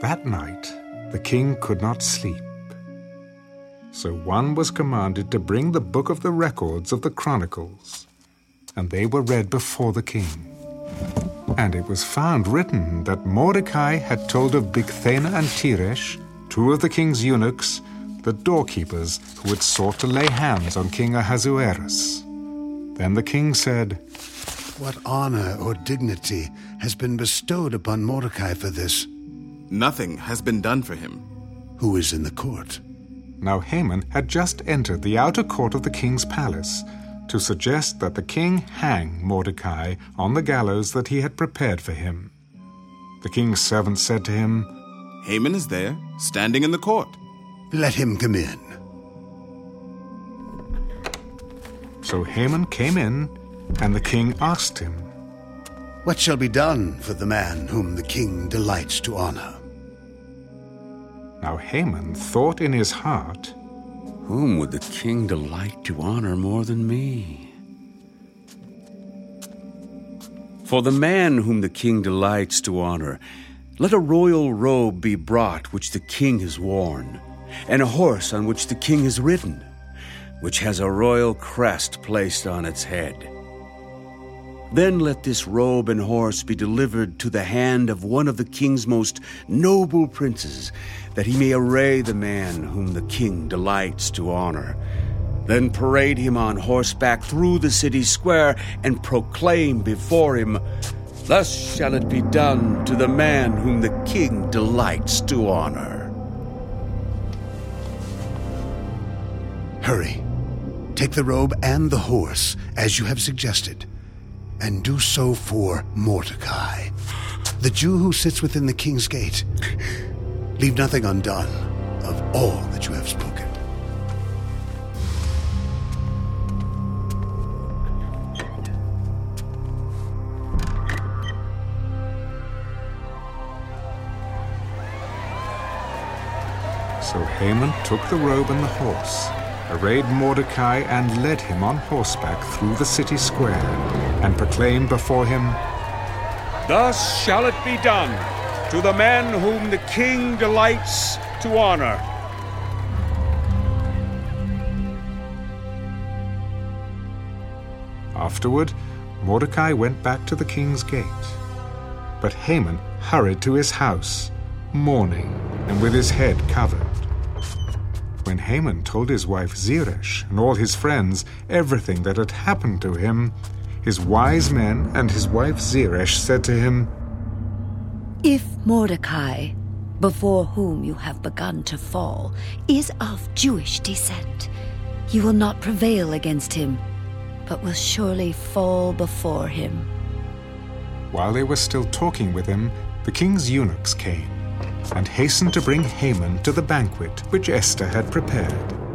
That night the king could not sleep. So one was commanded to bring the book of the records of the Chronicles, and they were read before the king. And it was found written that Mordecai had told of Bigthana and Teresh, two of the king's eunuchs, the doorkeepers who had sought to lay hands on King Ahasuerus. Then the king said, What honor or dignity has been bestowed upon Mordecai for this? Nothing has been done for him. Who is in the court? Now Haman had just entered the outer court of the king's palace to suggest that the king hang Mordecai on the gallows that he had prepared for him. The king's servant said to him, Haman is there, standing in the court. Let him come in. So Haman came in, and the king asked him, What shall be done for the man whom the king delights to honor? Now Haman thought in his heart, Whom would the king delight to honor more than me? For the man whom the king delights to honor, let a royal robe be brought which the king has worn, and a horse on which the king has ridden, which has a royal crest placed on its head. Then let this robe and horse be delivered to the hand of one of the king's most noble princes, that he may array the man whom the king delights to honor. Then parade him on horseback through the city square and proclaim before him, Thus shall it be done to the man whom the king delights to honor. Hurry. Take the robe and the horse, as you have suggested, and do so for Mordecai, the Jew who sits within the king's gate. Leave nothing undone of all that you have spoken. So Haman took the robe and the horse, arrayed Mordecai, and led him on horseback through the city square, and proclaimed before him, Thus shall it be done to the man whom the king delights to honor. Afterward, Mordecai went back to the king's gate. But Haman hurried to his house, mourning and with his head covered. When Haman told his wife Zeresh and all his friends everything that had happened to him, his wise men and his wife Zeresh said to him, If Mordecai, before whom you have begun to fall, is of Jewish descent, you will not prevail against him, but will surely fall before him. While they were still talking with him, the king's eunuchs came and hastened to bring Haman to the banquet which Esther had prepared.